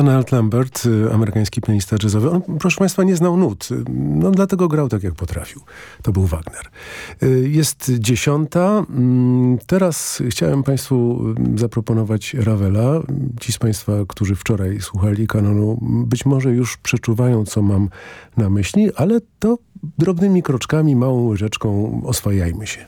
Donald Lambert, y, amerykański pianista jazzowy, on, proszę Państwa, nie znał nut. No dlatego grał tak, jak potrafił. To był Wagner. Y, jest dziesiąta. Mm, teraz chciałem Państwu mm, zaproponować Ravela. Ci z Państwa, którzy wczoraj słuchali kanonu, być może już przeczuwają, co mam na myśli, ale to drobnymi kroczkami, małą łyżeczką oswajajmy się.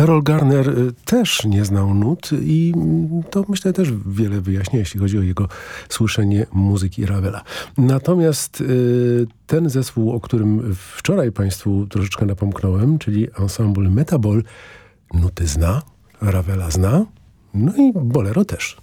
Errol Garner y, też nie znał nut i mm, to myślę też wiele wyjaśnia, jeśli chodzi o jego słyszenie muzyki Ravela. Natomiast y, ten zespół, o którym wczoraj Państwu troszeczkę napomknąłem, czyli ensemble Metabol, nuty zna, Ravela zna, no i bolero też.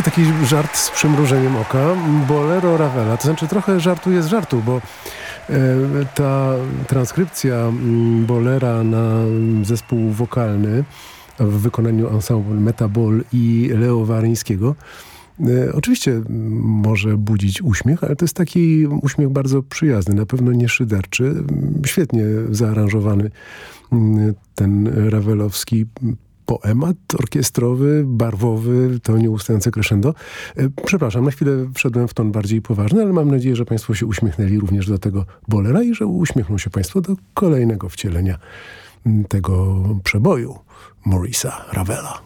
To taki żart z przymrużeniem oka. Bolero Ravela. To znaczy trochę żartu jest żartu, bo e, ta transkrypcja mm, bolera na zespół wokalny w wykonaniu ensemble Metabol i Leo Waryńskiego e, Oczywiście może budzić uśmiech, ale to jest taki uśmiech bardzo przyjazny, na pewno nie szyderczy, świetnie zaaranżowany mm, ten rawelowski poemat orkiestrowy, barwowy, to nieustające crescendo. E, przepraszam, na chwilę wszedłem w ton bardziej poważny, ale mam nadzieję, że Państwo się uśmiechnęli również do tego bolera i że uśmiechną się Państwo do kolejnego wcielenia tego przeboju Morisa Ravela.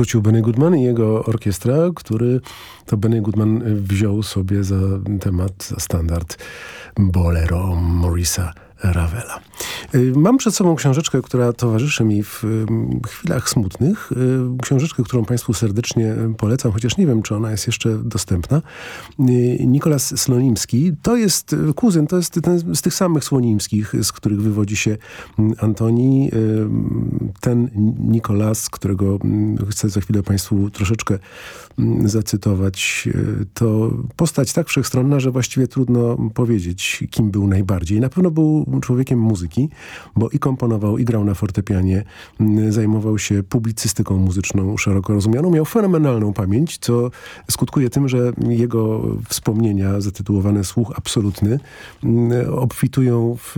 Powrócił Benny Goodman i jego orkiestra, który to Benny Goodman wziął sobie za temat, za standard bolero Morisa Ravela. Y, mam przed sobą książeczkę, która towarzyszy mi w chwilach smutnych. Y, książeczkę, którą Państwu serdecznie polecam, chociaż nie wiem, czy ona jest jeszcze dostępna. Y, Nikolas Slonimski. To jest kuzyn, to jest ten z tych samych Słonimskich, z których wywodzi się Antoni. Ten Nikolas, którego chcę za chwilę Państwu troszeczkę zacytować, to postać tak wszechstronna, że właściwie trudno powiedzieć, kim był najbardziej. Na pewno był człowiekiem muzyki, bo i komponował, i grał na fortepianie, zajmował się publicystyką muzyczną szeroko rozumianą. Miał fenomenalną pamięć, co skutkuje tym, że jego wspomnienia zatytułowane Słuch Absolutny obfitują w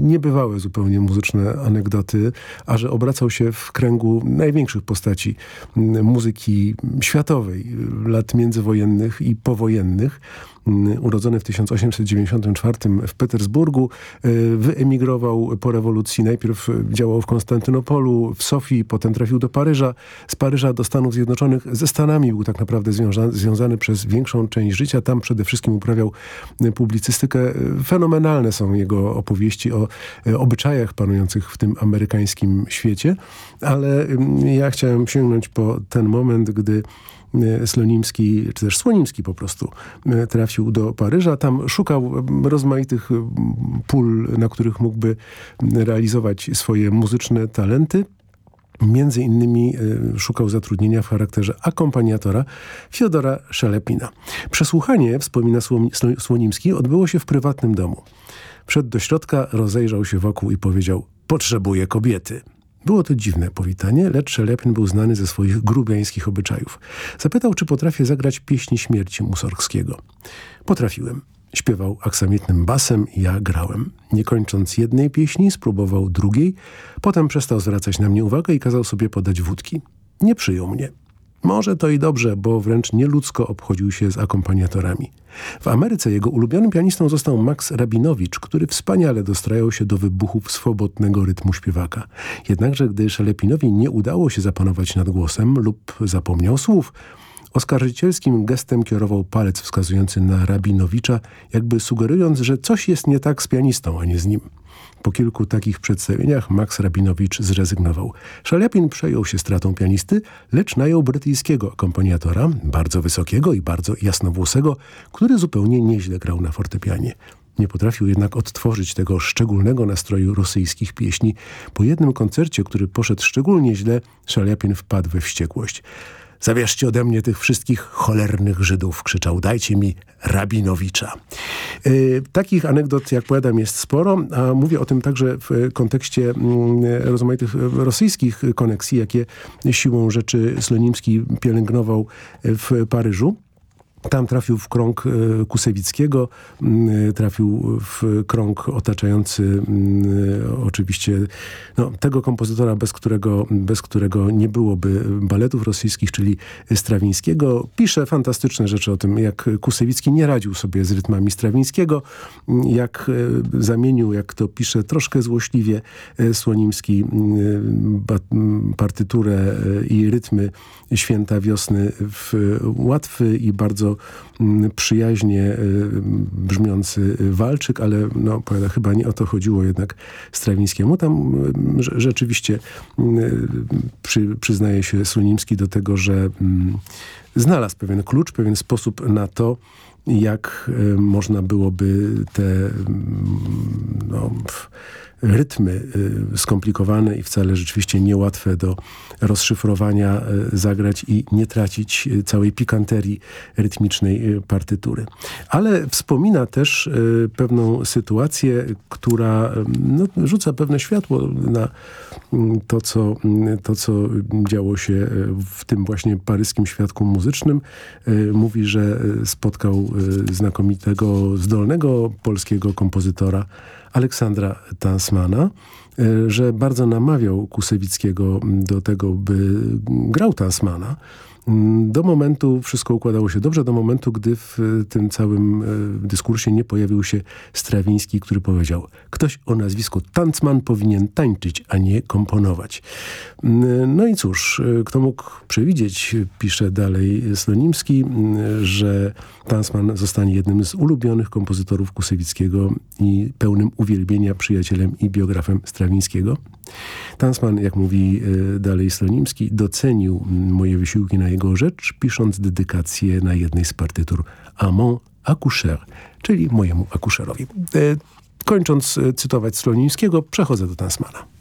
niebywałe zupełnie muzyczne anegdoty, a że obracał się w kręgu największych postaci muzyki światowej, lat międzywojennych i powojennych. Mm, urodzony w 1894 w Petersburgu. E, wyemigrował po rewolucji. Najpierw działał w Konstantynopolu, w Sofii, potem trafił do Paryża. Z Paryża do Stanów Zjednoczonych. Ze Stanami był tak naprawdę związany, związany przez większą część życia. Tam przede wszystkim uprawiał publicystykę. Fenomenalne są jego opowieści o obyczajach panujących w tym amerykańskim świecie. Ale ja chciałem sięgnąć po ten moment, gdy Slonimski, czy też Słonimski po prostu e, trafił do Paryża. Tam szukał rozmaitych pól, na których mógłby realizować swoje muzyczne talenty. Między innymi szukał zatrudnienia w charakterze akompaniatora Fiodora Szalepina. Przesłuchanie, wspomina Słonimski, odbyło się w prywatnym domu. Wszedł do środka, rozejrzał się wokół i powiedział potrzebuję kobiety. Było to dziwne powitanie, lecz Szelepin był znany ze swoich grubiańskich obyczajów. Zapytał, czy potrafię zagrać pieśni śmierci Musorgskiego. Potrafiłem. Śpiewał aksamitnym basem i ja grałem. Nie kończąc jednej pieśni, spróbował drugiej, potem przestał zwracać na mnie uwagę i kazał sobie podać wódki. Nie przyjął mnie. Może to i dobrze, bo wręcz nieludzko obchodził się z akompaniatorami. W Ameryce jego ulubionym pianistą został Max Rabinowicz, który wspaniale dostrajał się do wybuchów swobodnego rytmu śpiewaka. Jednakże gdy Szalepinowi nie udało się zapanować nad głosem lub zapomniał słów, oskarżycielskim gestem kierował palec wskazujący na Rabinowicza, jakby sugerując, że coś jest nie tak z pianistą, a nie z nim. Po kilku takich przedstawieniach Max Rabinowicz zrezygnował. Szaliapin przejął się stratą pianisty, lecz najął brytyjskiego akompaniatora, bardzo wysokiego i bardzo jasnowłosego, który zupełnie nieźle grał na fortepianie. Nie potrafił jednak odtworzyć tego szczególnego nastroju rosyjskich pieśni. Po jednym koncercie, który poszedł szczególnie źle, Szaliapin wpadł we wściekłość. Zabierzcie ode mnie tych wszystkich cholernych Żydów, krzyczał, dajcie mi Rabinowicza. Yy, takich anegdot, jak powiadam, jest sporo, a mówię o tym także w kontekście yy, rozmaitych rosyjskich koneksji, jakie siłą rzeczy Slonimski pielęgnował w Paryżu. Tam trafił w krąg e, Kusewickiego, e, trafił w krąg otaczający e, oczywiście no, tego kompozytora, bez którego, bez którego nie byłoby baletów rosyjskich, czyli Strawińskiego. Pisze fantastyczne rzeczy o tym, jak Kusewicki nie radził sobie z rytmami Strawińskiego, jak zamienił, jak to pisze troszkę złośliwie Słonimski, partyturę i rytmy Święta Wiosny w łatwy i bardzo Mm, przyjaźnie y, brzmiący walczyk, ale no, powiada, chyba nie o to chodziło jednak Strawińskiemu. Tam y, rzeczywiście y, przy, przyznaje się Sunimski do tego, że mm, znalazł pewien klucz, pewien sposób na to, jak można byłoby te mm, no, rytmy y, skomplikowane i wcale rzeczywiście niełatwe do rozszyfrowania y, zagrać i nie tracić y, całej pikanterii rytmicznej partytury. Ale wspomina też pewną sytuację, która no, rzuca pewne światło na mm, to co, to, co działo się w tym właśnie paryskim świadku muzycznym. Mówi, że spotkał znakomitego, zdolnego polskiego kompozytora Aleksandra Tansmana, e, że bardzo namawiał Kusewickiego do tego, by grał Tansmana. Do momentu wszystko układało się dobrze, do momentu, gdy w tym całym e, dyskursie nie pojawił się Strawiński, który powiedział ktoś o nazwisku Tancman powinien tańczyć, a nie komponować. No i cóż, e, kto mógł przewidzieć, pisze dalej Slonimski, że Tancman zostanie jednym z ulubionych kompozytorów Kusewickiego i pełnym uwielbienia przyjacielem i biografem Strawińskiego. Tansman, jak mówi e, dalej Slonimski, docenił moje wysiłki na jego rzecz, pisząc dedykację na jednej z partytur Amon Accoucher, czyli mojemu akuszerowi. E, kończąc e, cytować Slonimskiego, przechodzę do Tansmana.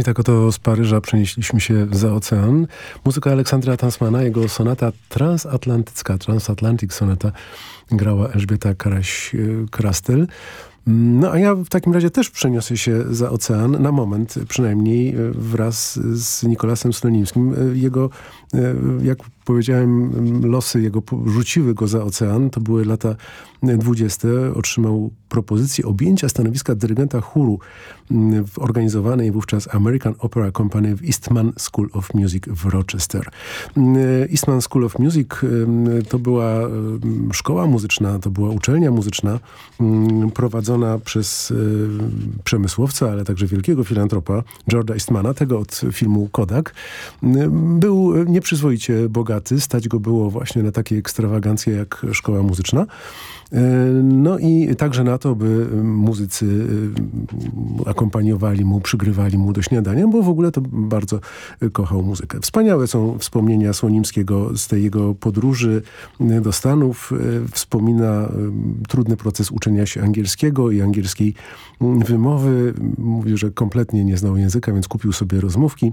I tak oto z Paryża przenieśliśmy się za ocean. Muzyka Aleksandra Tansmana, jego sonata transatlantycka, Transatlantic Sonata grała Elżbieta Karaś-Krastel. No a ja w takim razie też przeniosę się za ocean, na moment przynajmniej, wraz z Nikolasem Slonimskim. Jego, jak powiedziałem, losy jego rzuciły go za ocean. To były lata dwudzieste. Otrzymał propozycję objęcia stanowiska dyrygenta chóru w organizowanej wówczas American Opera Company w Eastman School of Music w Rochester. Eastman School of Music to była szkoła muzyczna, to była uczelnia muzyczna prowadzona przez przemysłowca, ale także wielkiego filantropa George'a Eastmana, tego od filmu Kodak. Był nieprzyzwoicie bogaty, stać go było właśnie na takie ekstrawagancje jak szkoła muzyczna. No i także na to, by muzycy akompaniowali mu, przygrywali mu do śniadania, bo w ogóle to bardzo kochał muzykę. Wspaniałe są wspomnienia Słonimskiego z tej jego podróży do Stanów. Wspomina trudny proces uczenia się angielskiego i angielskiej wymowy. Mówi, że kompletnie nie znał języka, więc kupił sobie rozmówki.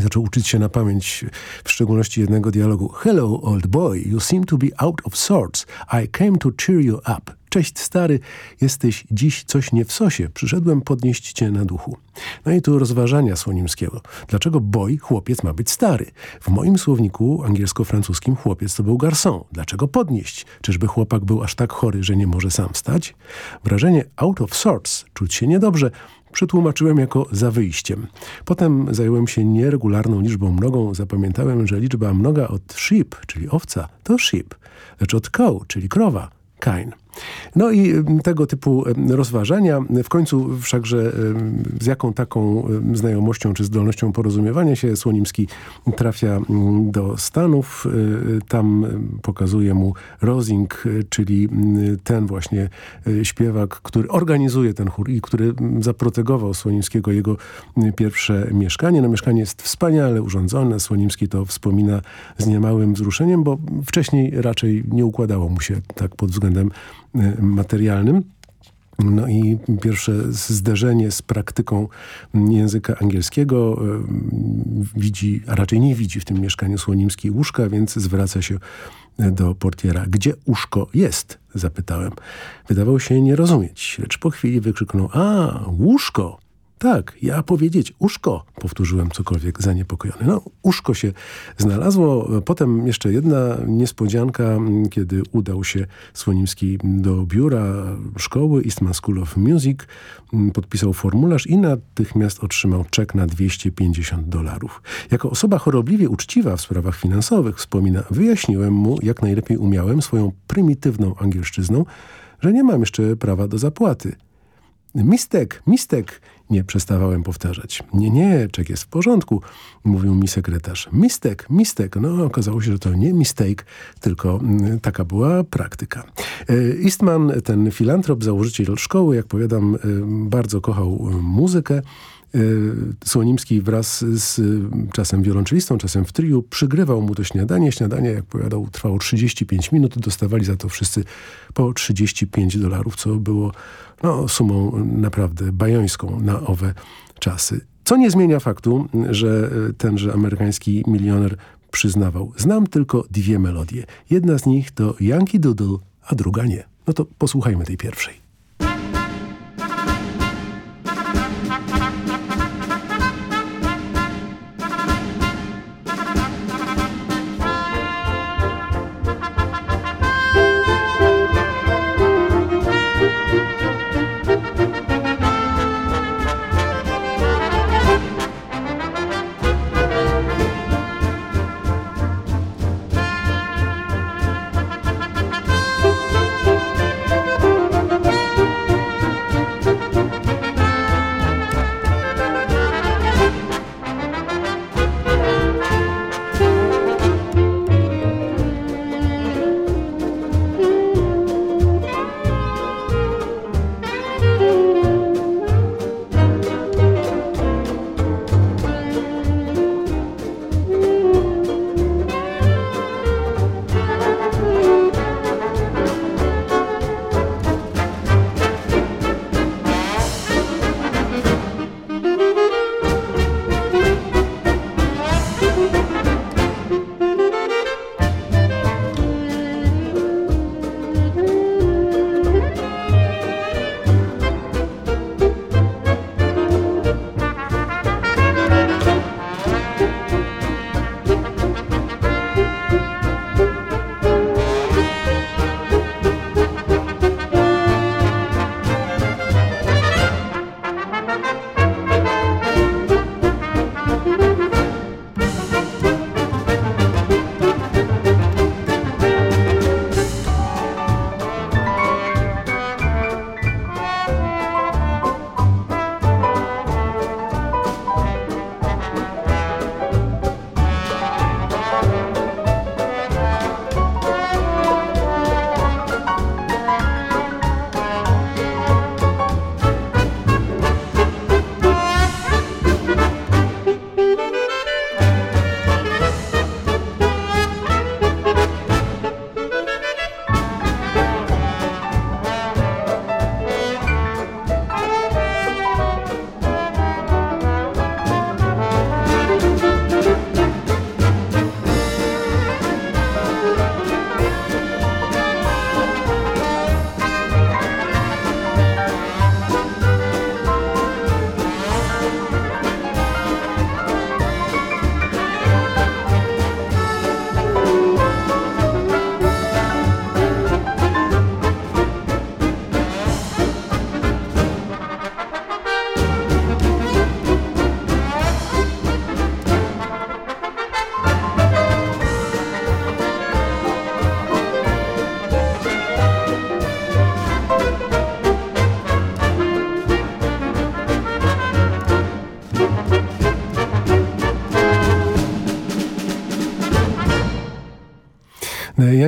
Zaczął uczyć się na pamięć, w szczególności jednego dialogu. Hello, old boy, you seem to be out of sorts. I came to cheer you up. Cześć stary, jesteś dziś coś nie w sosie. Przyszedłem podnieść cię na duchu. No i tu rozważania Słonimskiego. Dlaczego boy, chłopiec, ma być stary? W moim słowniku angielsko-francuskim chłopiec to był garçon. Dlaczego podnieść? Czyżby chłopak był aż tak chory, że nie może sam wstać? Wrażenie out of sorts, czuć się niedobrze, przetłumaczyłem jako za wyjściem. Potem zająłem się nieregularną liczbą mnogą. Zapamiętałem, że liczba mnoga od sheep, czyli owca, to sheep, lecz od cow, czyli krowa, kine. No i tego typu rozważania, w końcu wszakże z jaką taką znajomością czy zdolnością porozumiewania się Słonimski trafia do Stanów. Y, tam pokazuje mu Rosing, czyli ten właśnie y, śpiewak, który organizuje ten chór i który zaprotegował Słonimskiego jego pierwsze mieszkanie. No mieszkanie jest wspaniale urządzone. Słonimski to wspomina z niemałym wzruszeniem, bo wcześniej raczej nie układało mu się tak pod względem materialnym. No i pierwsze zderzenie z praktyką języka angielskiego y, widzi, a raczej nie widzi w tym mieszkaniu słonimskiej łóżka, więc zwraca się do portiera. Gdzie łóżko jest? Zapytałem. Wydawał się nie rozumieć, lecz po chwili wykrzyknął, a, łóżko! Tak, ja powiedzieć uszko, powtórzyłem cokolwiek zaniepokojony. No, uszko się znalazło. Potem jeszcze jedna niespodzianka, kiedy udał się Słonimski do biura szkoły Eastman School of Music, podpisał formularz i natychmiast otrzymał czek na 250 dolarów. Jako osoba chorobliwie uczciwa w sprawach finansowych, wspomina, wyjaśniłem mu, jak najlepiej umiałem swoją prymitywną angielszczyzną, że nie mam jeszcze prawa do zapłaty. Mistek, mistek, nie przestawałem powtarzać. Nie, nie, czek jest w porządku, mówił mi sekretarz. Mistek, mistek. No, okazało się, że to nie mistake, tylko mm, taka była praktyka. E, Eastman, ten filantrop, założyciel szkoły, jak powiadam, e, bardzo kochał e, muzykę. Słonimski wraz z czasem wiolonczelistą, czasem w triu przygrywał mu to śniadanie. Śniadanie, jak powiadał, trwało 35 minut. Dostawali za to wszyscy po 35 dolarów, co było no, sumą naprawdę bajońską na owe czasy. Co nie zmienia faktu, że tenże amerykański milioner przyznawał. Znam tylko dwie melodie. Jedna z nich to Yankee Doodle, a druga nie. No to posłuchajmy tej pierwszej.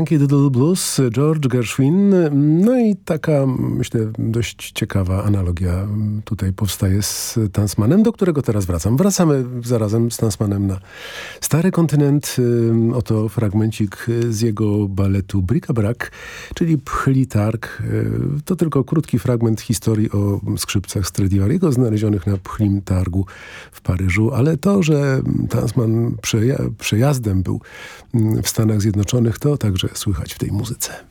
Yankee Doodle Blues, George Gershwin. No i taka, myślę, dość ciekawa analogia tutaj powstaje z Tansmanem, do którego teraz wracam. Wracamy zarazem z Tansmanem na stary kontynent. Oto fragmencik z jego baletu Bric-a-Brac, czyli Pchli Targ. To tylko krótki fragment historii o skrzypcach Stradivariego znalezionych na Pchlim Targu w Paryżu, ale to, że Tansman przeja przejazdem był w Stanach Zjednoczonych, to także słychać w tej muzyce.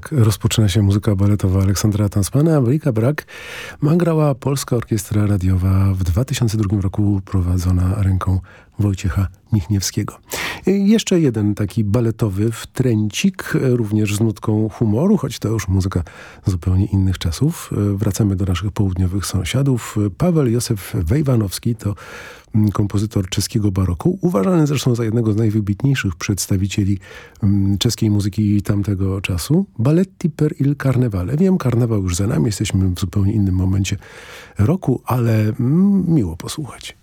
Tak rozpoczyna się muzyka baletowa Aleksandra Tanspana. Ameryka Brak ma grała Polska Orkiestra Radiowa w 2002 roku prowadzona ręką Wojciecha Michniewskiego. Jeszcze jeden taki baletowy wtręcik, również z nutką humoru, choć to już muzyka zupełnie innych czasów. Wracamy do naszych południowych sąsiadów. Paweł Józef Wejwanowski to mm, kompozytor czeskiego baroku, uważany zresztą za jednego z najwybitniejszych przedstawicieli mm, czeskiej muzyki tamtego czasu. Balletti per il Carnevale. Wiem, karnawał już za nami, jesteśmy w zupełnie innym momencie roku, ale mm, miło posłuchać.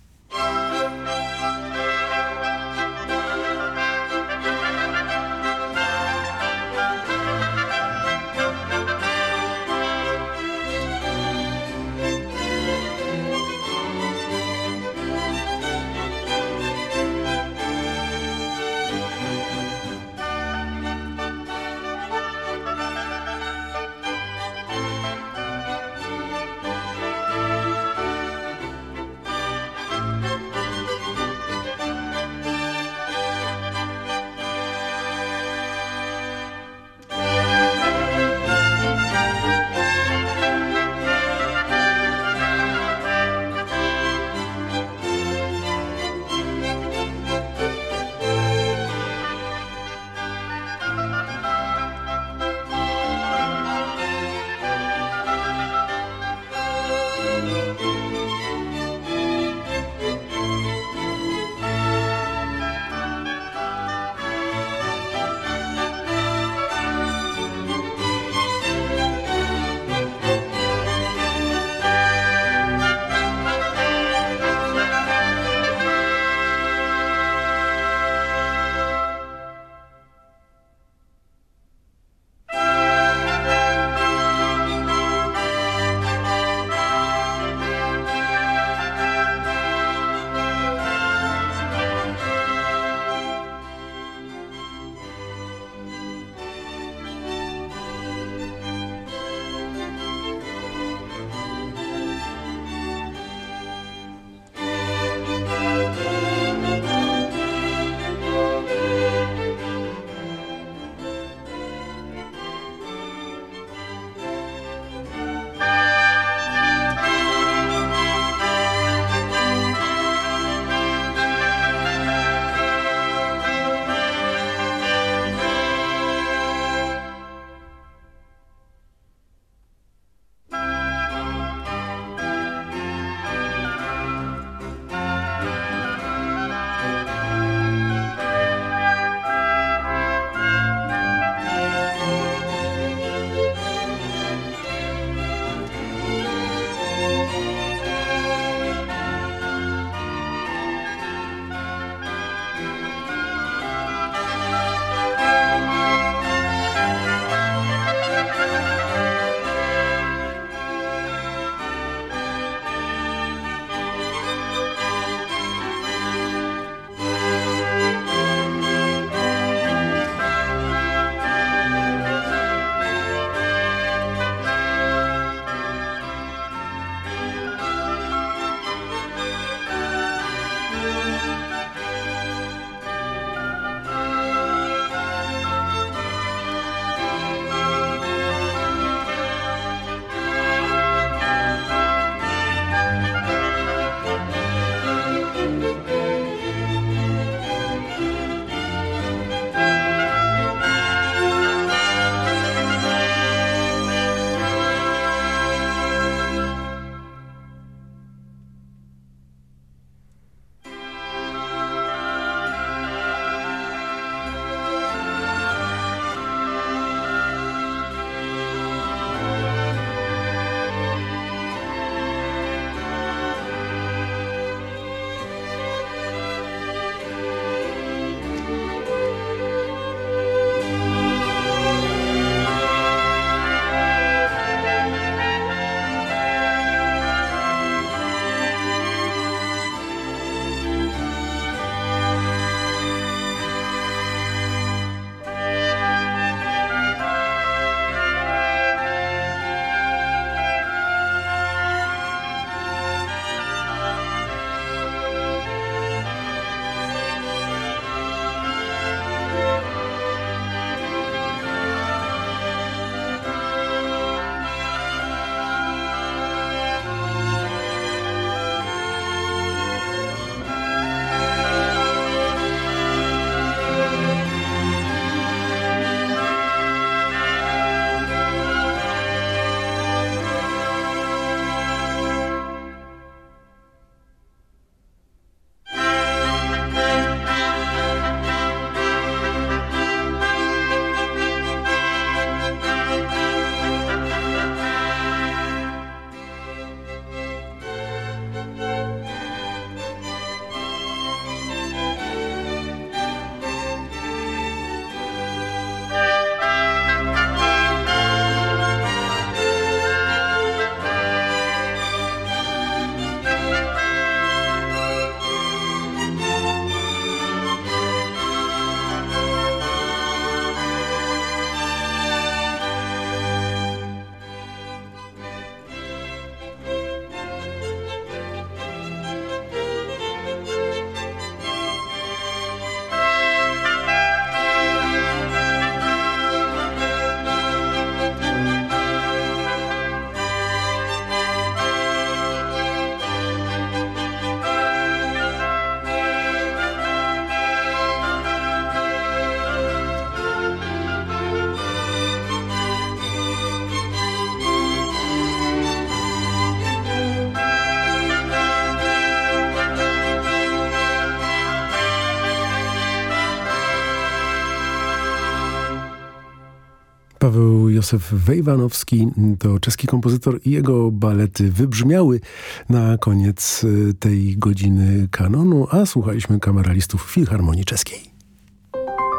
Józef Wejwanowski to czeski kompozytor i jego balety wybrzmiały na koniec y, tej godziny kanonu, a słuchaliśmy kameralistów Filharmonii Czeskiej.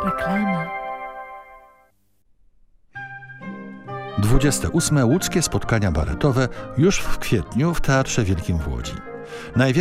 Reklama. 28. Łódzkie spotkania baletowe już w kwietniu w Teatrze Wielkim w Łodzi. Największe